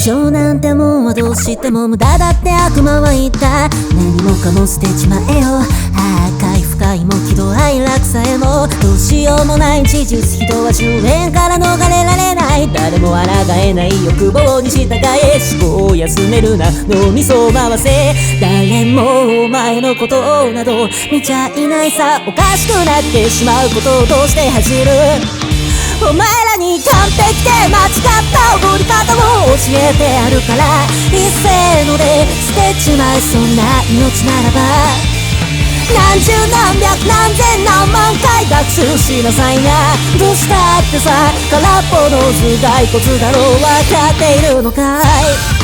情なんてもんはどうしても無駄だって悪魔は言った何もかも捨てちまえよ赤い深いも喜怒哀楽さえもどうしようもない事実人は終焉から逃れられない誰も抗えない欲望に従え思考を休めるな脳みそを回せ誰もお前のことなど見ちゃいないさおかしくなってしまうことをどうして走る？お前らに完璧で間違った。えてやるから一斉ので捨てちまいそんな命ならば。何十何百何千何万回学習しなさいな。どうしたってさ空っぽの頭蓋骨だろう。分かっているのかい？